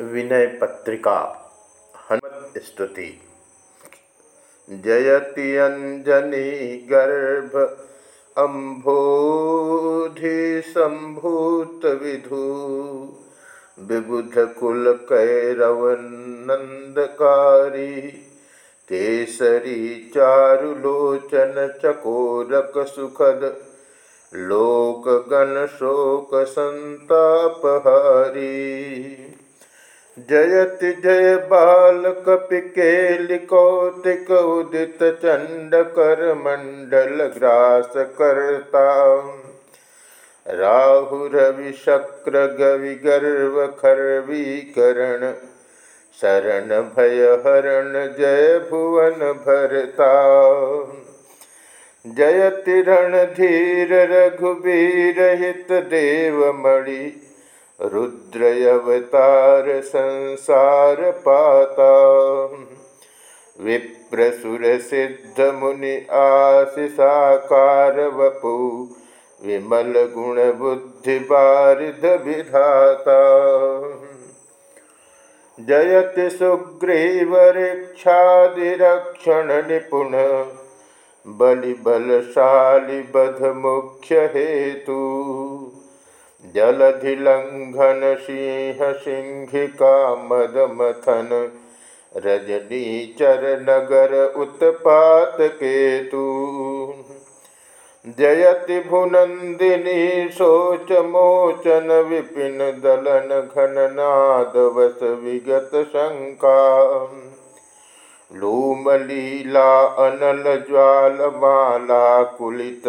विनय पत्रिका हनुमत स्तुति। जयति अंजनी गर्भ अम्भोधि संभूत विधु। विबुध कुल कैरव नंदकारी। केसरी चारुलोचन चकोरक सुखद। लोक गण शोक संतापहारी जयति जय बाल कपि कौतिक उदित चंड कर मंडल ग्रास करता। राहु रवि शक्र गवि गर्व खरवी करण शरण भय हरण जय भुवन भरता। जयति धीर रघुबीर हित देवमणि रुद्रयवतार संसार पाता विप्रसुर सिद्ध मुनि आशिषाकार वपु विमल गुण बुद्धि बारिध विधाता जयति सुग्रीवरीक्षादिरक्षण निपुण बलि बलशाली बध मुख्य हेतु जलधिलंघन सिंह सिंहिका मदमथन रजनी चर नगर उत्पात केतु जयति भुनंदिनी शोच मोचन विपिन दलन घन नाद वस विगत शंका लूम लीला अनल ज्वाल माला कुलित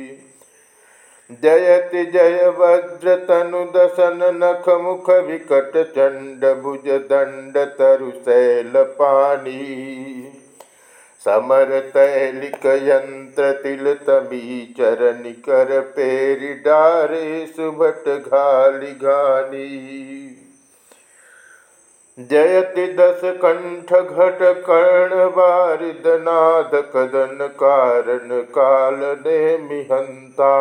जयति जय वज्र तनु दसन नख मुख विकट चंड भुज दंड तरु शैल पानी समर तैलिक यंत्र तिल तमी चरण कर पेरि डारे सुभट घाली घानी। जयति दस कंठ घट कर्ण बारिद नाद कदन कारण काल ने मिहंता।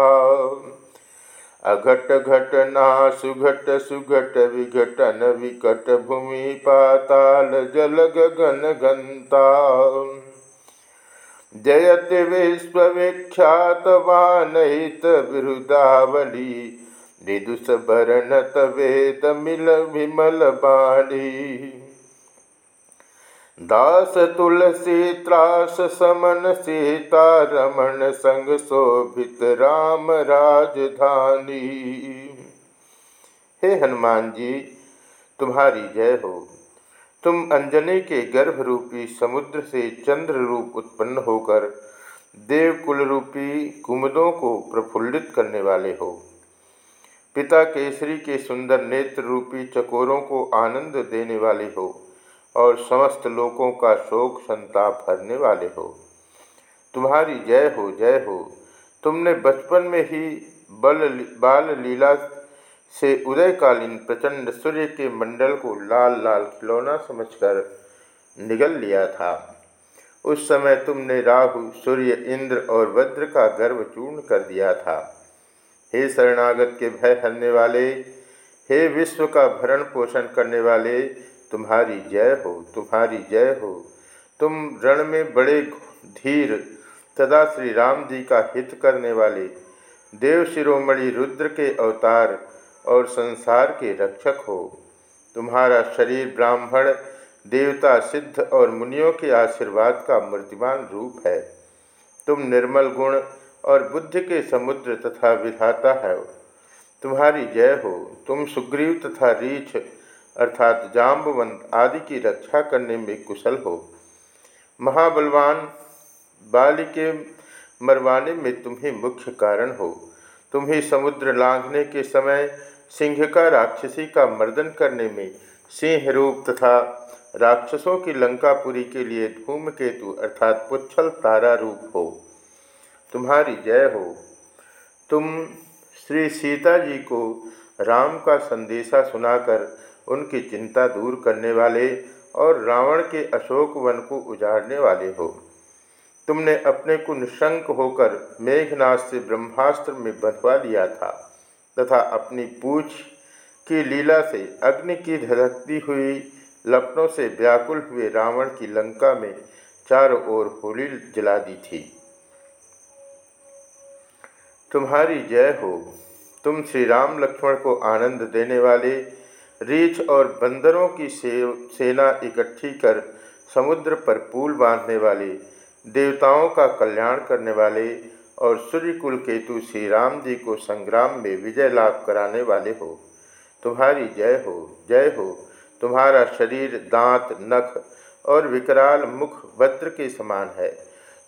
अघट घटना सुघट सुघट विघटन विकट भूमि पाताल जल गगन गंता जयति विश्वविख्यात वानहित विरुदावली विदुष वर्णत वेद मिल विमल बाणी दास तुलसी त्रास समन सीता रमण संग शोभित राम राजधानी। हे हनुमान जी, तुम्हारी जय हो। तुम अंजने के गर्भ रूपी समुद्र से चंद्र रूप उत्पन्न होकर देवकुल रूपी कुमदों को प्रफुल्लित करने वाले हो। पिता केसरी के सुंदर नेत्र रूपी चकोरों को आनंद देने वाले हो और समस्त लोगों का शोक संताप भरने वाले हो। तुम्हारी जय हो जय हो। तुमने बचपन में ही बल बाल लीला से उदयकालीन प्रचंड सूर्य के मंडल को लाल लाल खिलौना समझकर निगल लिया था। उस समय तुमने राहु, सूर्य, इंद्र और वज्र का गर्व चूर्ण कर दिया था। हे शरणागत के भय हरने वाले, हे विश्व का भरण पोषण करने वाले, तुम्हारी जय हो, तुम्हारी जय हो। तुम रण में बड़े धीर, सदा श्री राम जी का हित करने वाले, देव शिरोमणि रुद्र के अवतार और संसार के रक्षक हो। तुम्हारा शरीर ब्राह्मण, देवता सिद्ध और मुनियों के आशीर्वाद का मूर्तिमान रूप है। तुम निर्मल गुण और बुद्धि के समुद्र तथा विधाता है तुम्हारी जय हो, तुम सुग्रीव तथा रीछ, अर्थात जाम्बवंत आदि की रक्षा करने में कुशल हो। महाबलवान बाली के मरवाने में तुम्हें मुख्य कारण हो। तुम्हें समुद्र लांघने के समय सिंह का राक्षसी का मर्दन करने में सिंह रूप तथा राक्षसों की लंकापुरी के लिए धूमकेतु अर्थात पुच्छल तारा रूप हो। तुम्हारी जय हो। तुम श्री सीता जी को राम का संदेशा सुनाकर उनकी चिंता दूर करने वाले और रावण के अशोक वन को उजाड़ने वाले हो। तुमने अपने को निशंक होकर मेघनाथ से ब्रह्मास्त्र में बंधवा लिया था तथा अपनी पूछ की लीला से अग्नि की धधकती हुई लपटों से व्याकुल हुए रावण की लंका में चारों ओर होली जला दी थी। तुम्हारी जय हो। तुम श्री राम लक्ष्मण को आनंद देने वाले, रीछ और बंदरों की सेना इकट्ठी कर समुद्र पर पुल बांधने वाले, देवताओं का कल्याण करने वाले और सूर्यकुल केतु श्री राम जी को संग्राम में विजय लाभ कराने वाले हो। तुम्हारी जय हो जय हो। तुम्हारा शरीर, दांत, नख और विकराल मुख वज्र के समान है।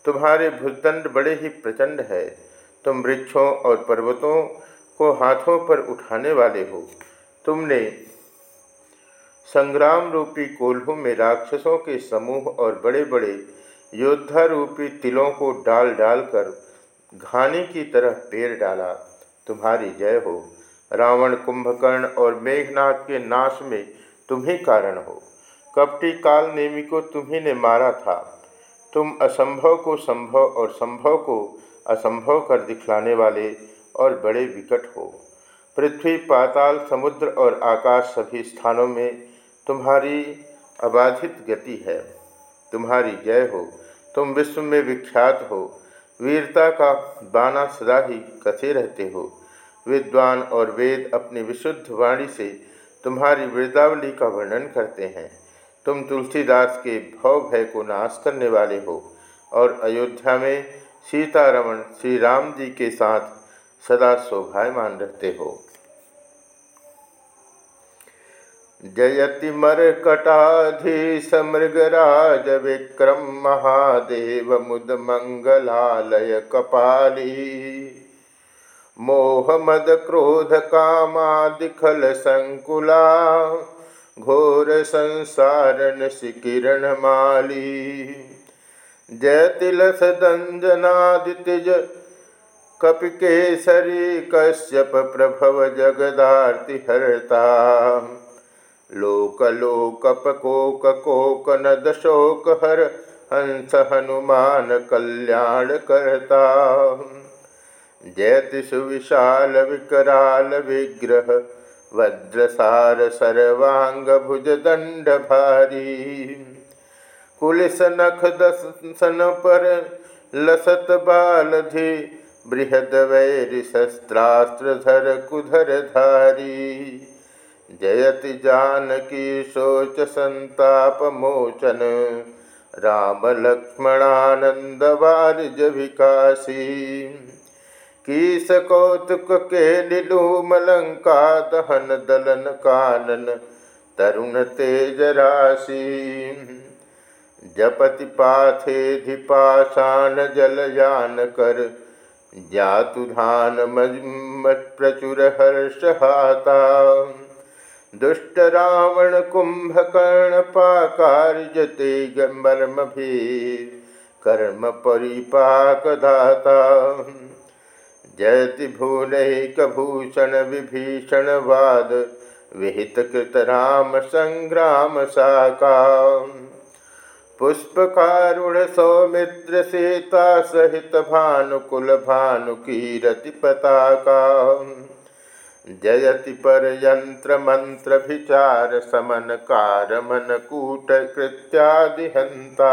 तुम्हारे भुजदंड बड़े ही प्रचंड है। तुम वृक्षों और पर्वतों को हाथों पर उठाने वाले हो। तुमने संग्राम रूपी कोल्हू में राक्षसों के समूह और बड़े बड़े योद्धा रूपी तिलों को डाल डालकर घाने की तरह पेड़ डाला। तुम्हारी जय हो। रावण कुंभकर्ण और मेघनाथ के नाश में तुम्ही कारण हो। कपटी काल नेमी को तुम्ही ने मारा था। तुम असंभव को संभव और संभव को असंभव कर दिखलाने वाले और बड़े विकट हो। पृथ्वी, पाताल, समुद्र और आकाश सभी स्थानों में तुम्हारी अबाधित गति है। तुम्हारी जय हो। तुम विश्व में विख्यात हो। वीरता का बाना सदा ही कसे रहते हो। विद्वान और वेद अपनी विशुद्ध वाणी से तुम्हारी वृद्धावली का वर्णन करते हैं। तुम तुलसीदास के भव भय को नाश करने वाले हो और अयोध्या में सीतारमण श्री राम जी के साथ सदा शोभायमान रहते हो। जयति मरकटाधीश मृगराज विक्रम महादेव मुद मंगलालय कपाली। मोह मद क्रोध कामादिखल संकुला, घोर संसारण सिकिरण माली। जय तिलस दंजनादितिज कपिकेसरी कश्यप प्रभव जगदार्ति हरता लोक लोकप कोक कोक नद शोक हर हंस हनुमान कल्याण करता जयति सुविशाल विकराल विग्रह वज्रसार सर्वांग भुज दंड भारी कुलिस नख दसन पर लसत बाल बालधि, बृहद वैर शस्त्रास्त्र धर कुधर धारी। जयति जानकी शोच संताप मोचन, राम लक्ष्मणानंद वारिज विकासी। कीस कौतुक के मलंका दहन दलन कानन, तरुण तेज राशि जपति पाथे धिपाषाण जलयान कर। जातु धान हर्ष हाता। दुष्ट रावण कुंभकर्ण पाकार्यते मर्म भी कर्म परिपाक दाता जयति भूनैकभूषण विभीषण वाद। विहित कृत राम संग्राम साका। पुष्पकारुण सौमित्र सीता सहित भानुकुल भानुकीरति पताका जयति पर यंत्र मंत्र विचार समन कार मन कूट कृत्यादिहंता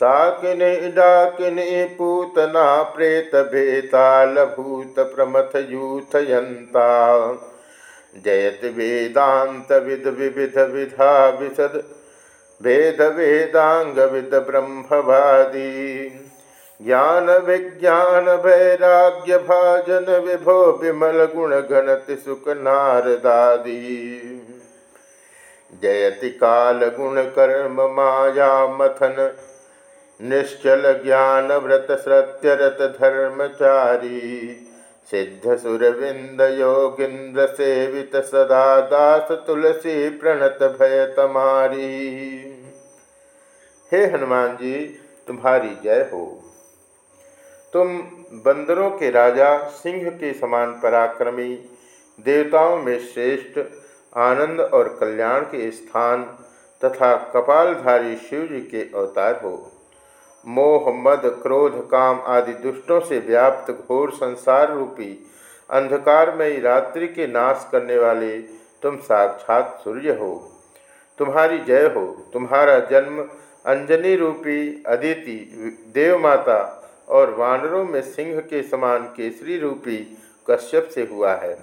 साकिने, डाकिने, पूतना, प्रेत भेताल भूत, प्रमथ यूथयंता जयत वेदांत विद विविध विधा विशद वेद वेदांग विद ब्रह्मवादी ज्ञान विज्ञान वैराग्य भाजन विभो विमल गुण गणति सुख नारदादी जयति काल गुण कर्म माया मथन, निश्चल ज्ञान व्रत सत्यरत धर्मचारी सिद्ध सुरविंद योगिंद्र सेवित सदा दास तुलसी प्रणत भय तमारी हे हनुमान जी, तुम्हारी जय हो। तुम बंदरों के राजा, सिंह के समान पराक्रमी, देवताओं में श्रेष्ठ, आनंद और कल्याण के स्थान तथा कपालधारी शिव जी के अवतार हो। मोह, मद, क्रोध, काम आदि दुष्टों से व्याप्त घोर संसार रूपी, अंधकारमयी रात्रि के नाश करने वाले तुम साक्षात सूर्य हो। तुम्हारी जय हो। तुम्हारा जन्म अंजनी रूपी, अदिति, देवमाता और वानरों में सिंह के समान केसरी रूपी कश्यप से हुआ है।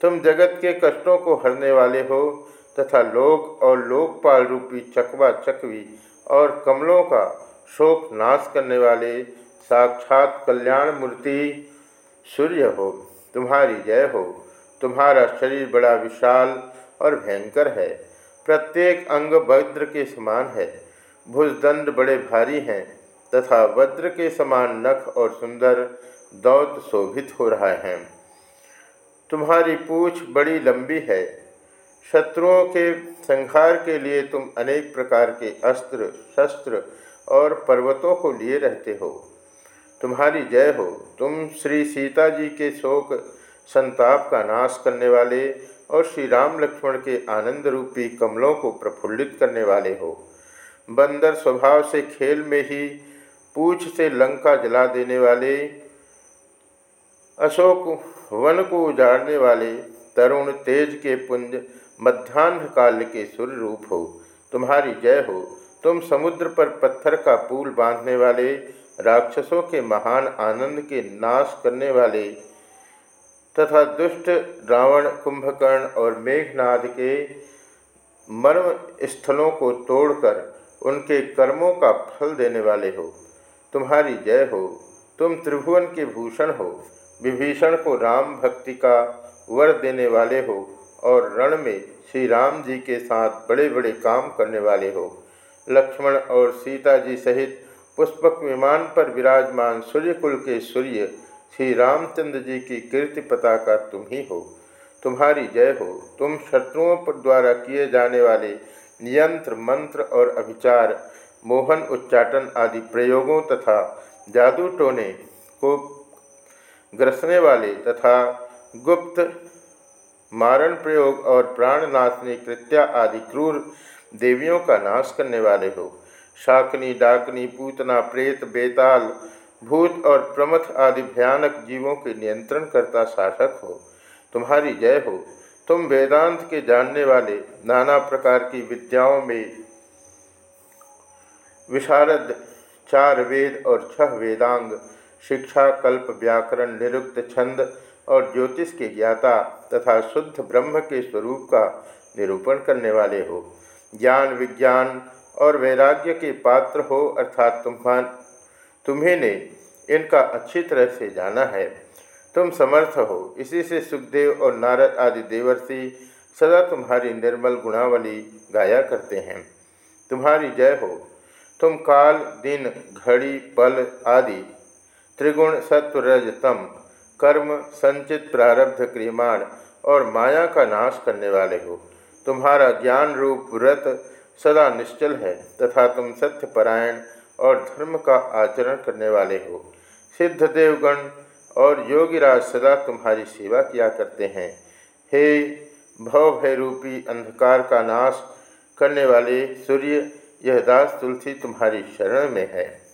तुम जगत के कष्टों को हरने वाले हो तथा लोक और लोकपाल रूपी चकवा चकवी और कमलों का शोक नाश करने वाले साक्षात कल्याण मूर्ति सूर्य हो। तुम्हारी जय हो। तुम्हारा शरीर बड़ा विशाल और भयंकर है। प्रत्येक अंग वज्र के समान है। भुजदंड बड़े भारी हैं तथा वज्र के समान नख और सुंदर दौत शोभित हो रहा है। तुम्हारी पूछ बड़ी लंबी है। शत्रुओं के संहार के लिए तुम अनेक प्रकार के अस्त्र, शस्त्र और पर्वतों को लिए रहते हो। तुम्हारी जय हो। तुम श्री सीता जी के शोक, संताप का नाश करने वाले और श्री राम लक्ष्मण के आनंद रूपी कमलों को प्रफुल्लित करने वाले हो। बंदर स्वभाव से खेल में ही पूछ से लंका जला देने वाले, अशोक वन को उजाड़ने वाले, तरुण तेज के पुंज मध्यान्ह काल के सूर्य रूप हो। तुम्हारी जय हो। तुम समुद्र पर पत्थर का पुल बांधने वाले, राक्षसों के महान आनंद के नाश करने वाले, तथा दुष्ट रावण, कुंभकर्ण और मेघनाद के मर्म स्थलों को तोड़कर उनके कर्मों का फल देने वाले हो। तुम्हारी जय हो। तुम त्रिभुवन के भूषण हो। विभीषण को राम भक्ति का वर देने वाले हो और रण में श्री राम जी के साथ बड़े बड़े काम करने वाले हो। लक्ष्मण और सीता जी सहित पुष्पक विमान पर विराजमान सूर्यकुल के सूर्य श्री रामचंद्र जी की कीर्ति पताका तुम ही हो। तुम्हारी जय हो। तुम शत्रुओं पर द्वारा किए जाने वाले यंत्र, मंत्र और अभिचार, मोहन, उच्चाटन आदि प्रयोगों तथा जादू टोने को ग्रसने वाले तथा गुप्त मारण प्रयोग और प्राणनाशनी कृत्या आदि क्रूर देवियों का नाश करने वाले हो। शाकनी, डाकनी, पूतना, प्रेत, बेताल, भूत और प्रमथ आदि भयानक जीवों के नियंत्रण करता शासक हो। तुम्हारी जय हो। तुम वेदांत के जानने वाले नाना प्रकार की विद्याओं में विशारद, चार वेद और छह वेदांग, शिक्षा, कल्प, व्याकरण, निरुक्त, छंद और ज्योतिष के ज्ञाता तथा शुद्ध ब्रह्म के स्वरूप का निरूपण करने वाले हो। ज्ञान, विज्ञान और वैराग्य के पात्र हो अर्थात तुम्हान तुम्हें ने इनका अच्छी तरह से जाना है। तुम समर्थ हो। इसी से सुखदेव और नारद आदि देवर्षि सदा तुम्हारी निर्मल गुणावली गाया करते हैं। तुम्हारी जय हो। तुम काल, दिन, घड़ी, पल आदि त्रिगुण सत्व रजतम कर्म, संचित प्रारब्ध, क्रियमाण और माया का नाश करने वाले हो। तुम्हारा ज्ञान रूप व्रत सदा निश्चल है तथा तुम सत्यपरायण और धर्म का आचरण करने वाले हो। सिद्ध देवगण और योगीराज सदा तुम्हारी सेवा किया करते हैं। हे भव भयरूपी अंधकार का नाश करने वाले सूर्य, यह दास तुलसी तुम्हारी शरण में है।